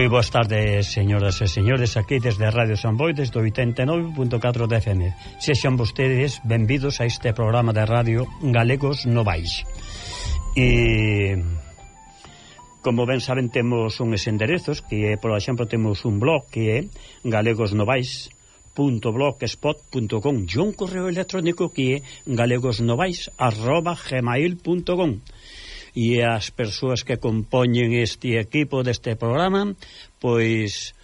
Moi boas tardes, señoras e señores, aquí desde Radio San Boi, desde 89.4 de FM. Sexan vostedes benvidos a este programa de radio Galegos Novais. E... Como ben saben, temos uns enderezos, que, por exemplo, temos un blog que é galegosnovais.blogspot.com e un correo electrónico que é galegosnovais.gmail.com e as persoas que compoñen este equipo deste programa, pois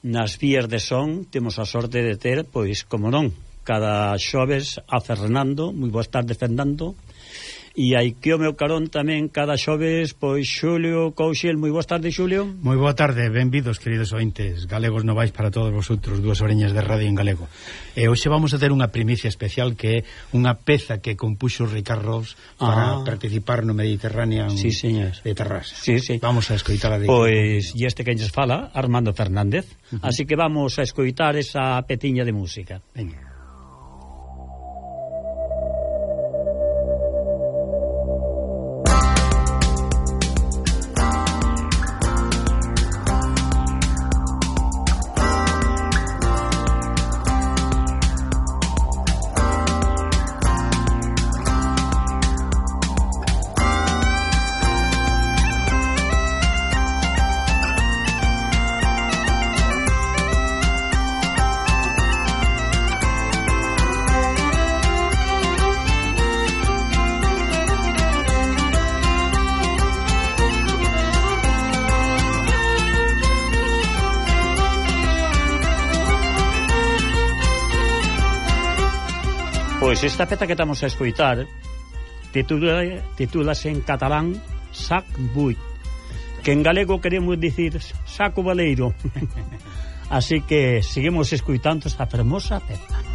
nas vías de son temos a sorte de ter, pois como non, cada xoves a Fernando, moi boas tardes Fernando. E que o meu carón tamén cada xoves, pois Xulio Couchil, moi boas tardes, Xulio. Moi boa tarde, benvidos, queridos ointes galegos novais para todos vosotros, dúas oreñas de radio en galego. E hoxe vamos a ter unha primicia especial que é unha peza que compuxo Ricardo Ross para ah. participar no Mediterráneo sí, de Terrassa. Sí, sí. Vamos a escoitar a de... Pois, e este que nos fala, Armando Fernández. Uh -huh. Así que vamos a escoitar esa petiña de música. Venga. Pois esta peta que estamos a escoitar titula, titulase en catalán Sac Buit, que en galego queremos dicir Saco Baleiro. Así que seguimos escoitando esta fermosa peta.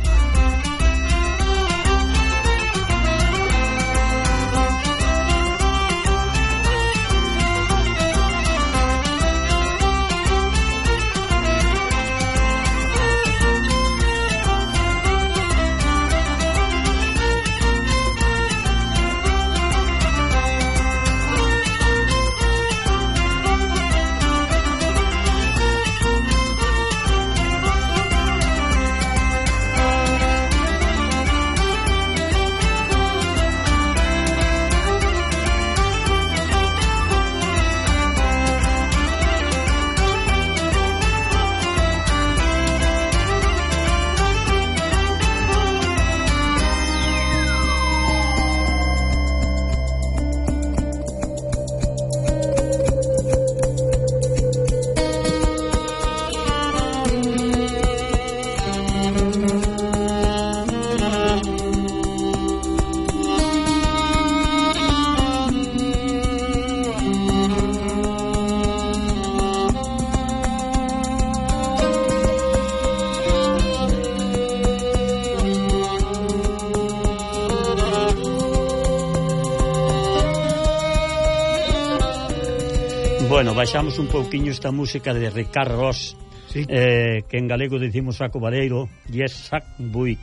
baixamos un pouquiño esta música de Ricard Ross, sí. eh, que en galego dicimos saco baleiro, e é sac bui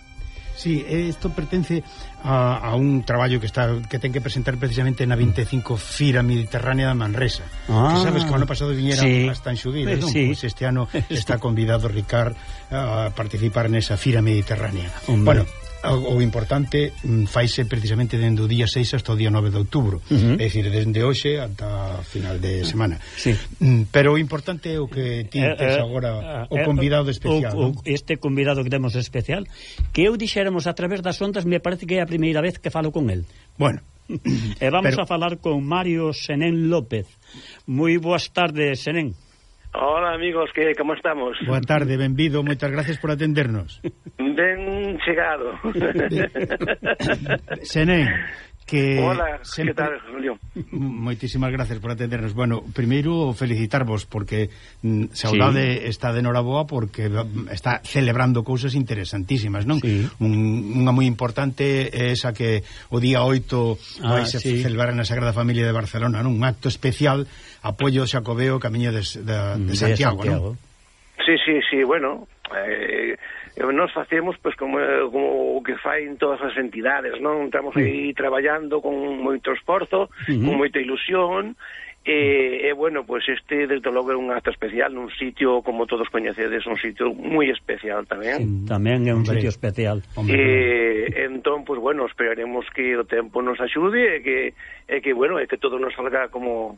Sí, isto pertence a, a un traballo que está que ten que presentar precisamente na 25 Fira Mediterránea da Manresa. Ah, que sabes que o ano pasado viñera sí, hasta en Xudí, eh, non? Sí. Pues pois este ano está convidado Ricard a participar nesa Fira Mediterránea. Hombre. Bueno, o, o importante mm, faise precisamente dende o día 6 hasta o día 9 de outubro, uh -huh. é dicir, dende hoxe ata final de semana. Sí. Mm, pero o importante é o que ti eh, tes eh, agora o eh, convidado especial. O, o, este convidado que temos especial, que eu dixéramos a través das ondas, me parece que é a primeira vez que falo con el. Bueno, e vamos pero... a falar con Mario Senén López. Moi boas tardes, Senén. Hola, amigos, que como estamos? Boa tarde, benvido, moitas gracias por atendernos. Ben chegado. Senén, que Hola, sempre... que tal, Julio? Moitísimas gracias por atendernos. Bueno, primeiro felicitarvos porque mm, Saudade sí. está de noraboa porque está celebrando cousas interesantísimas, non? Sí. Un, unha moi importante é esa que o día 8 ah, vai se sí. celebrar na Sagrada Familia de Barcelona, non? Un acto especial apoio xacobeo camiño de, de, de, de Santiago, Santiago, non? Sí, sí, sí, bueno, eh nos facemos pois, como, eh, como o que fain todas as entidades, non? Estamos aí traballando con moito esforzo, uh -huh. con moita ilusión, E, e bueno, pois pues este desde logo é un acto especial nun sitio, como todos coñecedes, un sitio moi especial tamén. Sí, tamén é un sitio sí. especial. Hombre. E, entón, pois pues, bueno, esperaremos que o tempo nos axude e que, e que bueno, e que todo nos salga como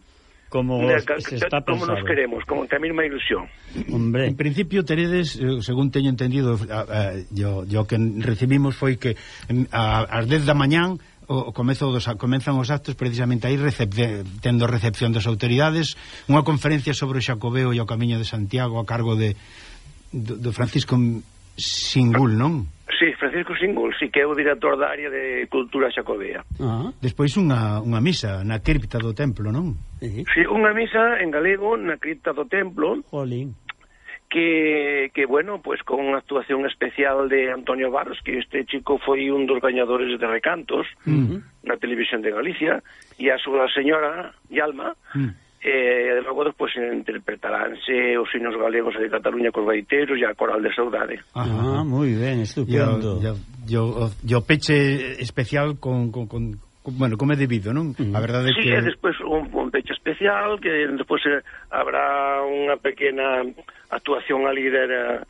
como Mira, se está como nos queremos, con a mesma ilusión. Hombre. En principio, teredes, eh, según teño entendido, a, a, yo, yo que recibimos foi que a, ás 10 da mañán o comezo dos comenzan os actos precisamente aí recep tendo recepción das autoridades, unha conferencia sobre o Xacobeo e o Camiño de Santiago a cargo de do, do Francisco Singul, non? Sí, Francisco Singul, sí, que é o director da área de cultura xacobea. Ah, despois unha, unha misa na cripta do templo, non? Sí. sí, unha misa en galego na cripta do templo. Jolín. Que, que bueno, pues con unha actuación especial de Antonio Barros, que este chico foi un dos gañadores de recantos uh -huh. na televisión de Galicia, e a súa señora Yalma, uh -huh e logo despois interpretaránse os sinos galegos de Cataluña cos gaiteiros e a coral de saudade. Ah, moi ben, estupendo. E o peche especial con, con, con bueno, como é debido, non? A verdade sí, que... Sí, despois un, un peche especial, que despois eh, habrá unha pequena actuación a líder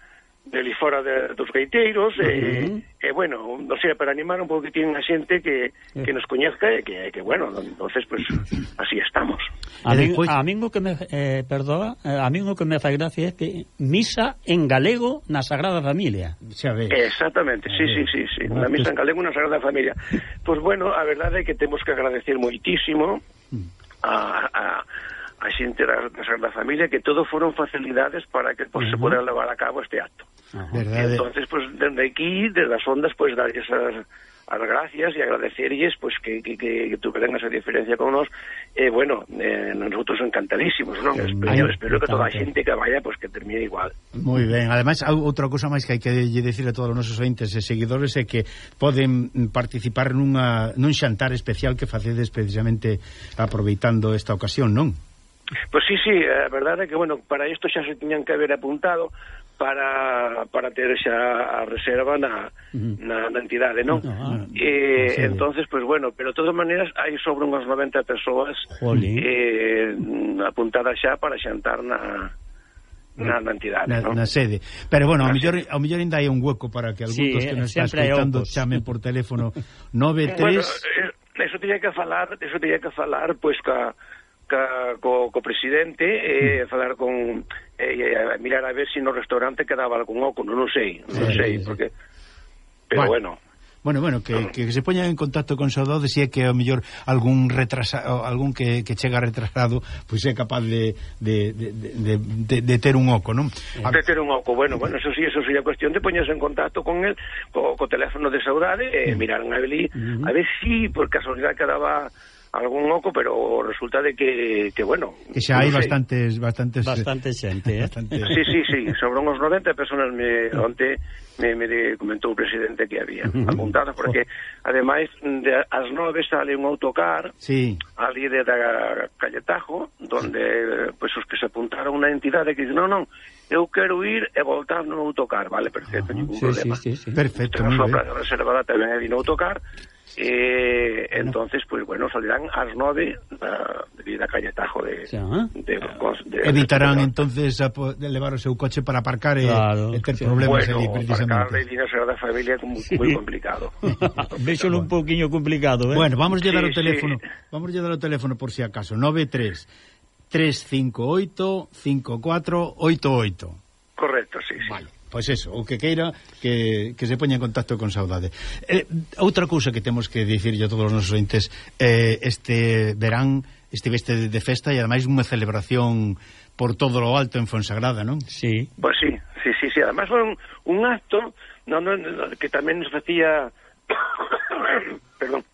de ali fora de, dos gaiteiros uh -huh. e, e bueno, non sei, para animar un pouco tiene a xente que, que nos coñezca e que, que bueno, entonces pues así estamos. A mí, a mí o que me eh, perdoa, eh, a mí o que me fai gracia é que misa en galego na Sagrada Familia. Xa ves. Exactamente, sí, sí, sí, sí, na misa en galego na Sagrada Familia. Pois pues bueno, a verdade é que temos que agradecer moitísimo a, a a xente da, da Sagrada Familia que todo foron facilidades para que pues, uh -huh. se pudera levar a cabo este acto. Verdade. E entonces, pues, desde aquí, desde as ondas, pues, dar esas as gracias e agradecerlles pues, que, que, que tuveran esa diferencia con nós e eh, bueno, eh, nosotros encantadísimos non? Espero, espero que toda a xente que vaya pues, que termine igual Moi ben, ademais outra cosa máis que hai que decir a todos os nosos ointes e seguidores é que poden participar nunha, nun xantar especial que facedes precisamente aproveitando esta ocasión, non? Pois pues sí, sí, a verdade é que, bueno, para isto xa se tiñan que haber apuntado, para, para ter xa a reserva na, na, na entidade, non? Ah, eh, sí. entonces, pues bueno, pero de todas maneras hai sobre unhas 90 persoas eh, apuntadas xa para xantar na, na, na entidade, na, ¿no? na sede. Pero bueno, ao mellor ao mellor ainda hai un hueco para que algúns sí, que nos están escoitando chamen por teléfono 93 bueno, eh, Eso tiña que falar, eso tiña que falar pois pues, ca ca, co, co presidente e eh, falar con eh, mirar a ver se si no restaurante quedaba algún óculo, non sei, non sí, sei, sí, porque pero bueno, bueno. Bueno, bueno, que, que se poñan en contacto con saudade se é que ao mellor algún retrasado, algún que, que chega retrasado, pois pues, é capaz de, de, de, de, de, de ter un oco, non? A... De ter un oco, bueno, bueno, eso sí, eso sería cuestión de poñerse en contacto con el, co, co teléfono de saudade, e eh, mirar a Belí, uh -huh. a ver si por casualidade quedaba algún oco, pero resulta de que, que bueno... Que xa hai bastantes... bastantes Bastante eh, xente, eh? Bastante... Sí, sí, sí, sobre uns 90 personas me, onte me, me comentou o presidente que había apuntado, porque oh. ademais de, as nove sale un autocar sí. ali de da Calletajo, donde pues, os que se apuntaron unha entidade que dice, non, non, eu quero ir e voltar no autocar, vale, perfecto, ningún sí, problema. Sí, sí, sí. Perfecto, moi ben. reservada tamén é no autocar, Eh, bueno. Entonces, pues bueno, saldrán ás 9 da, da calle Tajo de, sí, ¿eh? de, de, de Evitarán de, entonces a, de levar o seu coche para aparcar eh, claro. e, e ter sí. problemas bueno, ali precisamente. Bueno, aparcar de dinero da familia é moi complicado. Véxolo un poquinho complicado, eh? Bueno, vamos a dar sí, o teléfono. Sí. Vamos a dar o teléfono por si acaso. 93 358 5488. Correcto, sí, sí. Vale. Pois eso, o que queira que, que se poña en contacto con Saudade. Eh, outra cousa que temos que dicirlle a todos os nosos entes eh, este verán estiveste de festa e ademais unha celebración por todo o alto en Fonsagrada, non? Sí. Pois pues sí, sí, sí, sí. además foi un, un acto no, no, no, que tamén nos facía perdón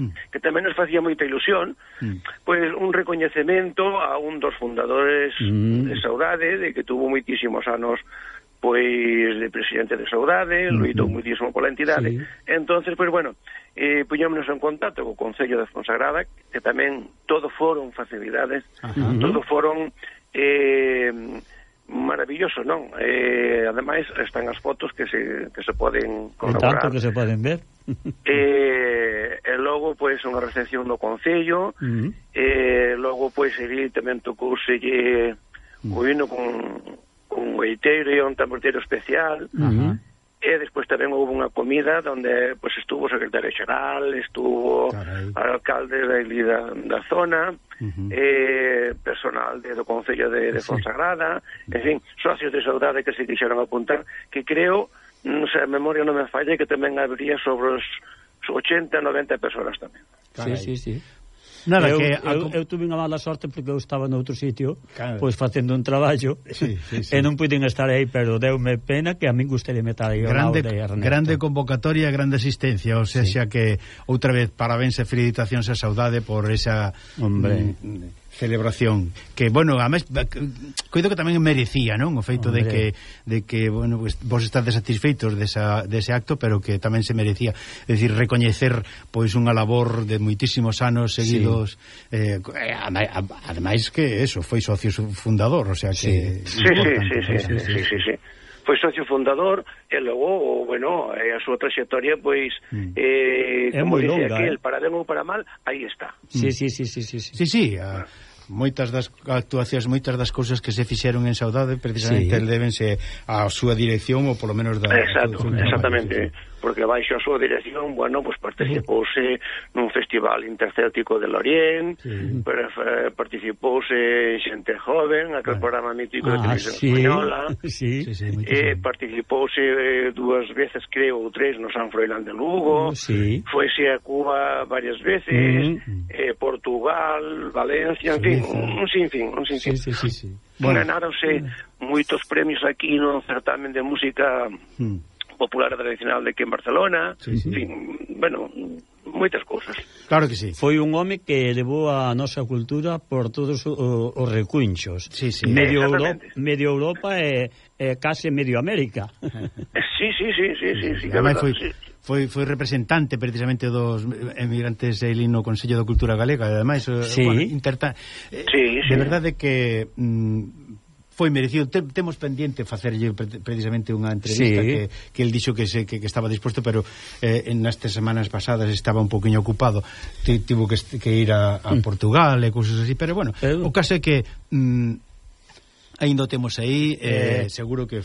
mm. que tamén nos facía moita ilusión, mm. pois un recoñecemento a un dos fundadores mm. de Saudade, de que tuvo moitísimos anos pois de presidente de Saudade, uh -huh. luitou muitísimo pola entidade. Sí. Entonces, pois bueno, eh, puñámonos en contacto co Concello da Fonsagrada, que tamén todo foron facilidades, uh -huh. todo foron eh, maravilloso, non? Eh, ademais, están as fotos que se, que se poden colaborar. Tanto que se poden ver. eh, e logo, pois, unha recepción do Concello, uh -huh. eh, logo, pois, evidentemente, tocouselle o hino con Oiteiro e un tamborteiro especial. Uh -huh. E despois tamén houve unha comida onde pues, estuvo o secretario xeral, estuvo Carai. alcalde da, da, da zona, uh -huh. eh, personal de, do Concello de, de Fonsagrada, sí. en fin, socios de saudade que se quixeron apuntar, que creo, non sei, a memoria non me falla, que tamén habría sobre os 80, 90 persoas tamén. Carai. Sí, sí, sí. Nada, eu, que a... eu, eu tuve unha mala sorte porque eu estaba noutro sitio, claro. pois facendo un traballo, sí, sí, sí. e non puiden estar aí, pero deume pena que a min gustaría meter aí grande, grande convocatoria, grande asistencia, ou sea, sí. xa que outra vez parabéns e felicitacións a saudade por esa Hombre. Mm, celebración que, bueno, a máis coido que tamén merecía, non? O feito Hombre. de que de que, bueno, pues, vos estades satisfeitos desa, dese acto, pero que tamén se merecía, é dicir, recoñecer pois unha labor de moitísimos anos seguidos sí. eh, ademais que eso, foi socio fundador, o sea que sí. Sí, sí, sí, sí, sí, sí, sí, sí, sí foi socio fundador e logo, bueno, eh, a súa trayectoria pois mm. eh, é como dice longa, aquel, eh? para ben ou para mal, aí está. Sí, mm. sí, sí, sí, sí. Sí, sí, sí a moitas das actuacións, moitas das cousas que se fixeron en Saudade precisamente sí. débense á súa dirección ou polo menos da Exacto, exactamente. Traballo, sí, sí porque baixo a súa dirección, bueno, pues participouse nun festival intercéltico de Lorient, sí. pero, eh, participouse xente joven, aquel bueno. programa mítico ah, de televisión sí. española, sí. Sí, sí, eh, participouse eh, dúas veces, creo, ou tres, no San Froilán de Lugo, mm, sí. foise a Cuba varias veces, mm, mm. eh, Portugal, Valencia, en fin, sí. un sinfín, un sinfín. Sí, sí, sí, sí. Bueno. Ganáronse mm. moitos premios aquí no certamen de música... Mm popular e tradicional de que en Barcelona, sí, sí. en fin, bueno, moitas cousas. Claro que sí. Foi un home que levou a nosa cultura por todos os recunchos. Sí, sí. Medio, Europa, medio Europa e, e case medio América. Eh, sí, sí, sí, sí, sí, sí, Ademais, foi, sí. foi foi representante precisamente dos emigrantes elí no Consello da Cultura Galega, ademais, eh, sí. bueno, interta... Sí, sí. De verdade que mm, foi merecido. Te, temos pendiente facerlle precisamente unha entrevista sí. que, que el dixo que, se, que, que estaba disposto, pero eh, en nestas semanas pasadas estaba un poquinho ocupado. Tivo que, que ir a, a mm. Portugal e cousas así, pero bueno, pero... o caso é que mm, ainda temos aí, eh, eh... seguro que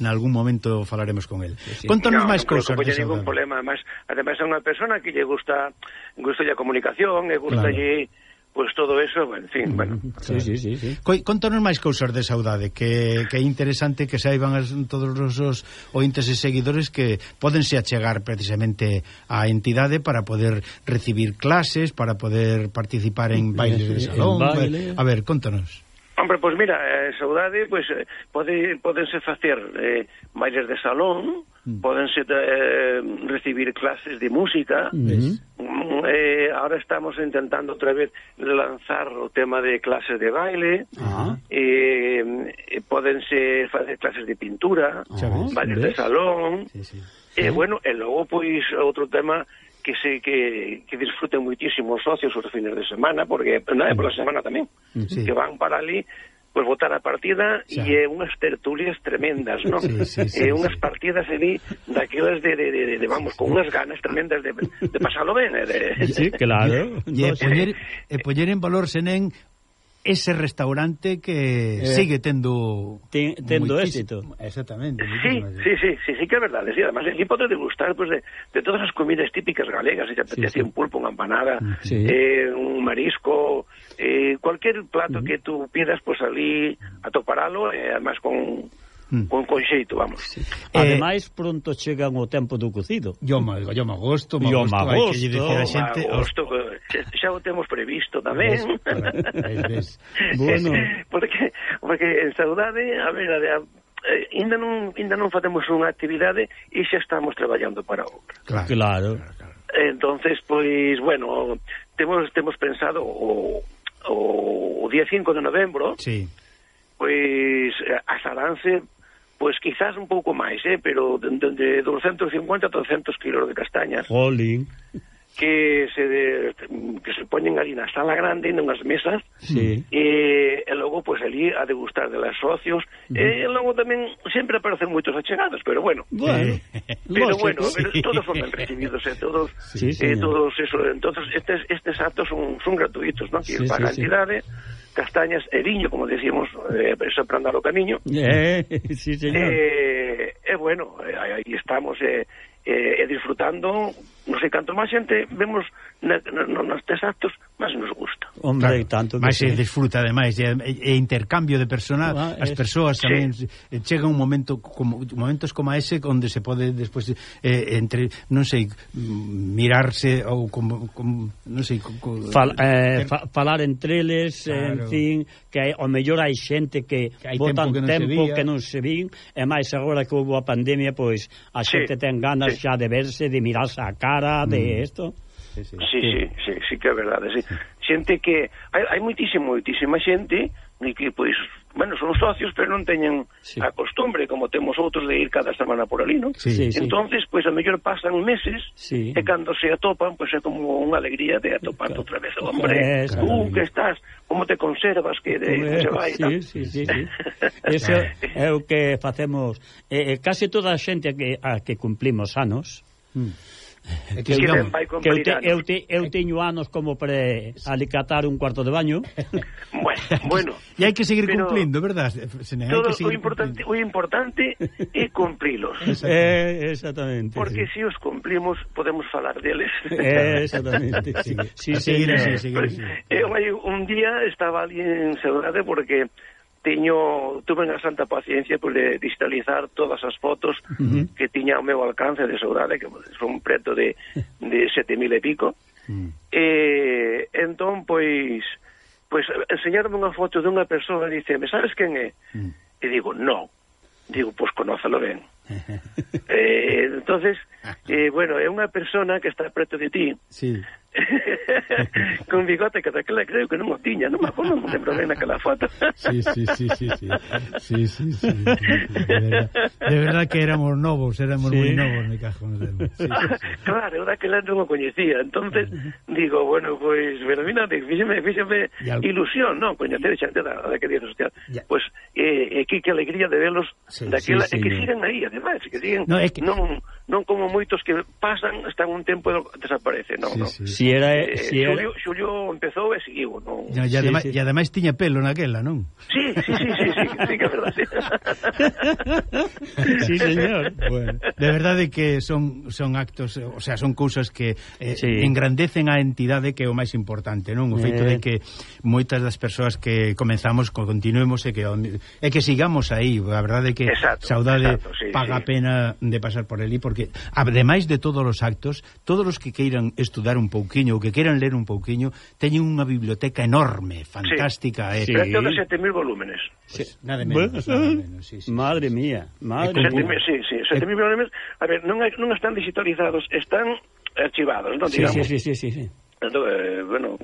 en algún momento falaremos con él. Sí. Contanos no, máis cousas. Non hai ningún problema, además, además é unha persona que lle gusta gusta a comunicación, e gusta claro. lle Pois pues todo eso, en fin, bueno. Sí, sí, sí, sí. Contanos máis cousas de saudade, que, que é interesante que saiban as, todos os, os ointes e seguidores que podense achegar precisamente á entidade para poder recibir clases, para poder participar en bailes de salón. Baile. A ver, contanos. Hombre, pois pues mira, eh, saudade, pois pues, eh, pode, podense facer eh, bailes de salón, mm. podense eh, recibir clases de música. Mm-hmm. Mm -hmm. eh, ahora estamos intentando outra vez lanzar o tema de clases de baile. Ah. Eh, eh, podense facer clases de pintura, ah, bailes ves? de salón. Sí, sí. E, eh, bueno, e logo, pois, outro tema que se que, que disfruten muitísimo os socios os fines de semana, porque non é pola semana tamén, mm, sí. que van para ali pues votar a partida xa. e eh, é unhas tertulias tremendas, non? Sí, sí, sí, e unhas sí. partidas ali daquelas de, de, de, de vamos, con unhas ganas tremendas de, de pasalo ben, eh, de, Sí, claro. E no, poñer, e poñer en valor senén ese restaurante que eh, sigue tendo ten, tendo éxito. Exactamente. Sí, sí, sí, sí, sí que é verdade. Sí, además, aquí podes degustar pues, de, de todas as comidas típicas galegas, se te apetece sí, sí. un pulpo, unha empanada, mm, sí. eh, un marisco, eh, cualquier plato uh -huh. que tú pidas, pues ali atoparalo, eh, además con mm. con, con xeito, vamos. Sí. Eh, Ademais, pronto chegan o tempo do cocido. Yo me yo me agosto, me agosto, hai que lle dicir a xente... Agosto, xa o temos previsto tamén. Ves, eh, bueno. porque, porque en saudade, a ver, a, eh, ainda non ainda non facemos unha actividade e xa estamos traballando para outra. Claro. claro. Entonces, pois, bueno, temos temos pensado o, o, o día 5 de novembro. Sí. Pois eh, a Sarance pois quizás un pouco máis, eh, pero de, de 250 a 300 kilos de castañas. Jolín. Que se de, que se poñen ali na sala grande, nunhas mesas, sí. e, e logo, pois, ali a degustar de las socios, uh eh, -huh. e logo tamén sempre aparecen moitos achegados, pero bueno. Bueno. Eh, pero lógico, bueno, sí. pero todos foron recibidos, eh, todos, sí, eh, señor. todos eso, entonces, estes, estes actos son, son gratuitos, non? Que sí, para sí, a entidade... Sí castañas e viño, como decíamos, eh, soprando ao camiño. Eh, sí, señor. Eh, eh, bueno, eh, aí estamos... Eh, eh, e disfrutando non sei canto máis xente vemos na, na, nos tres actos máis nos gusta Hombre, claro, tanto máis se sí. disfruta ademais e, e intercambio de personal ah, as persoas sí. tamén sí. chega un momento como momentos como ese onde se pode despois eh, entre non sei mm, mirarse ou como, como non sei como, Fal, eh, fa, falar entre eles eh, claro. en fin que ao mellor hai xente que, que hai botan tempo que non tempo se, vía. que non se vin e máis agora que houve a pandemia pois a xente sí. ten ganas sí. xa de verse, de mirarse a cara, de mm. isto... Sí sí. sí, sí, sí, sí que é verdade, sí. Xente que... Hai, hai moitísima, moitísima xente de que, pois, bueno, son socios, pero non teñen sí. a costumbre, como temos outros, de ir cada semana por ali, non? Sí, sí, entonces pois, a mellor pasan meses, sí. e cando se atopan, pois é como unha alegría de atoparte outra vez. Hombre, tú uh, que estás, como te conservas, que de, se vai... Sí, sí, sí, sí. Eso é o que facemos... Eh, eh, case toda a xente que, a que cumplimos anos... Mm É que, eu, non, que eu, te, eu, te, eu teño anos como para alicatar un cuarto de baño. Bueno, bueno. E hai que seguir pero cumplindo, verdad? Sene, todo que o importante, cumplindo. o importante é cumplilos. Exactamente. Eh, exactamente Porque sí. se si os cumplimos podemos falar deles. Eh, exactamente. sí, sí, sí, sí, sí, sí, sí, sí, sí. Eu, un día estaba ali en Saudade porque teño tuve a santa paciencia por de digitalizar todas as fotos uh -huh. que tiña ao meu alcance de saudade, que son preto de, de sete mil e pico. Uh -huh. E entón, pois, pois enseñarme unha foto dunha persoa e diceme, sabes quen é? Uh -huh. E digo, no. Digo, pois conócelo ben. eh, entonces, eh, bueno, é unha persona que está preto de ti, sí. con bigote, catacla, creo que non o tiña, non me acordo, non lembro ben aquela foto. sí, sí, sí, sí, sí, sí, sí, sí, de verdad, de verdad que éramos novos, éramos sí. moi novos, me cajo nos demos. Sí, sí, sí. Claro, eu daquela non o coñecía, entonces digo, bueno, pois, pero mira, fíxeme, fíxeme al... ilusión, non, coñecer xente da, da que dices, hostia, pois, pues, eh, eh, que, que alegría de velos sí, daquela, sí, eh, sí, e que siguen aí, además, que siguen, no, é que... non, non como moitos que pasan, están un tempo e desaparecen, non, sí, non. Sí si era, eh, si era... Xulio, Xulio empezou e seguiu non? E, e, ademais, sí, sí. e ademais tiña pelo naquela, non? Sí, sí, sí, sí, sí, sí que é verdade Sí, señor bueno, De verdade que son, son actos o sea, son cousas que eh, sí. engrandecen a entidade que é o máis importante non o feito eh. de que moitas das persoas que comenzamos, continuemos e que, e que sigamos aí a verdade que exacto, saudade exacto, sí, paga sí. pena de pasar por ali porque ademais de todos os actos todos os que queiran estudar un pouco pouquiño, ou que queiran ler un pouquiño, teñen unha biblioteca enorme, fantástica. Sí. Eh. Sí. Preto de 7.000 volúmenes. Pues, sí. Nada menos, nada menos. Sí, sí, madre sí. mía, madre eh, mía. 7.000 sí, sí, 7000 eh, volúmenes, a ver, non, hai, non están digitalizados, están archivados, non, sí, digamos. Sí, sí, sí, sí, sí. Entón, eh, bueno,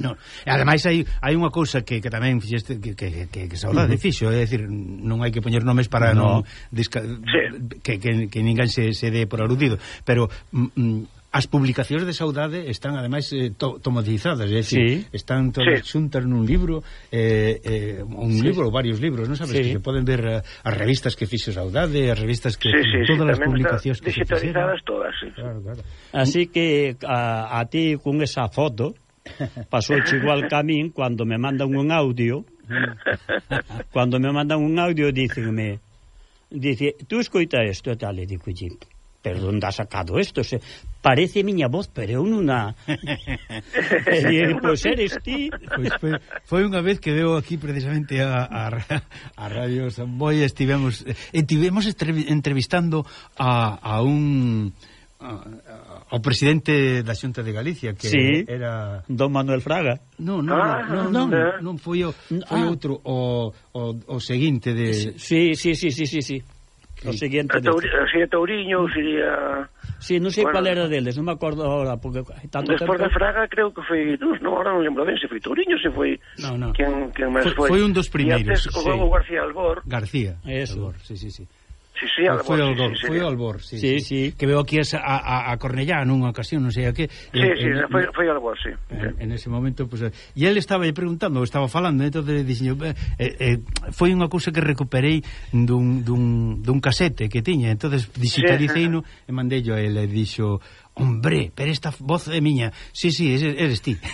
No. Ademais hai hai unha cousa que, que tamén fixeste que que que, que saudade uh -huh. fixo, é dicir, non hai que poñer nomes para no, non disca, sí. que, que que ninguén se se dé por aludido, pero mm, mm As publicacións de saudade están ademais eh, to tomatizadas, é dicir, sí. están todas sí. xuntas nun libro, eh, eh, un sí. libro, varios libros, non sabes sí. que se poden ver eh, as revistas que fixo saudade, as revistas que sí, sí, todas sí, as publicacións que digitalizadas todas. Sí. Claro, claro. Así que a, a ti con esa foto pasou igual camín quando me mandan un audio, Quando me mandan un audio dícenme dice, tú escoita isto e tal, e dico, pero onde sacado esto? Se, parece miña voz, pero eu nunha... e pois eres ti. Pois foi, foi unha vez que veo aquí precisamente a, a, a Radio Samboy, estivemos, eh, estivemos entrevistando a, a un ao presidente da Xunta de Galicia que sí, era Don Manuel Fraga. Non, non, ah, non, non, non, eh. non foi o foi ah. outro o, o, o seguinte de Sí, sí, sí, sí, sí, sí. O seguinte a, Tour, sería Touriño, sería... Sí, non sei bueno, cual era deles, non me acordo agora porque tanto Despois tempo... de Fraga creo que foi, non, no, agora non lembro ben se foi Touriño, se foi no, no. Quen, quen máis foi. Foi un dos primeiros. E antes o sí. García Albor. García Eso. Albor, sí, sí, sí. Sí, sí, Albor. Foi Albor, sí, sí, foi Albor, sí, sí, sí. Que veo aquí a, a, a Cornellá nunha ocasión, non sei a que. Sí, en, sí, en, foi, foi Albor, sí. En, en ese momento, pues, eh, e ele estaba aí preguntando, estaba falando, entonces dixiño, eh, eh, foi unha cousa que recuperei dun, dun, dun casete que tiña, entonces digitaliceino sí, e yo a ele e dixo, Hombre, pero esta voz é miña. Sí, sí, eres ti.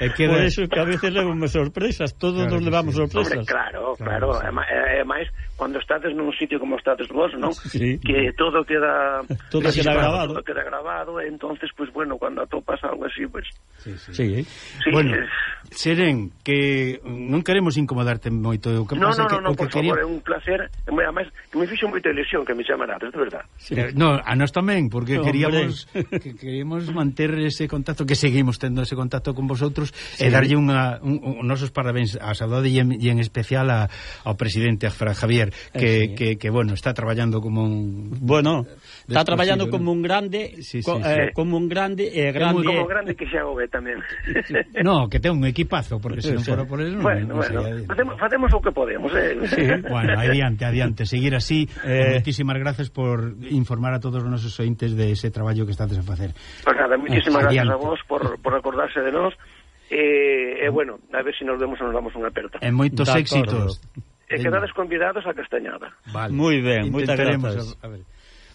é que Por eso que a veces levamos sorpresas, todos claro nos levamos sí. sorpresas. Hombre, claro, claro, claro. É, máis cando estades nun sitio como estades vos, non? Sí. Que todo queda todo queda grabado. Todo queda grabado, entonces pues bueno, cando atopas algo así, pues Sí, sí. sí, eh? sí bueno, es... Seren, que non queremos incomodarte moito eu que no, pasa no, no, que, no, o que por quería... favor, é un placer e además, que me fixo moito ilusión que me chamara é verdad sí. Eh, no, a nós tamén, porque no, queríamos que queríamos manter ese contacto que seguimos tendo ese contacto con vosotros sí. e darlle unha, un, un, nosos parabéns a Saudade e en, e en especial a, ao presidente a Fran Javier que, eh, sí. que, que, bueno, está traballando como un bueno, está traballando ¿no? como un grande sí, sí, co, sí. Eh, como un grande e eh, grande como, como grande que xa ve tamén no, que ten un equipo equipazo, porque se non fora por eles non, bueno, non bueno, facemos, facemos o que podemos eh? sí. bueno, adiante, adiante, seguir así. Eh... moitísimas gracias por informar a todos os nosos ointes de ese traballo que estades a facer pues nada, moitísimas eh, gracias a vos por, por acordarse de nós e eh, eh, bueno, a ver se si nos vemos nos damos unha aperta. E moitos éxitos. E eh, quedades convidados a Castañada. Vale. moi ben, moitas gracias. a, a ver.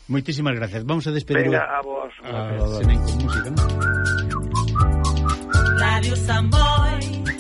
Moitísimas gracias. Vamos a despedir Venga, a vos. A, a, a, a, a, Radio Samboy.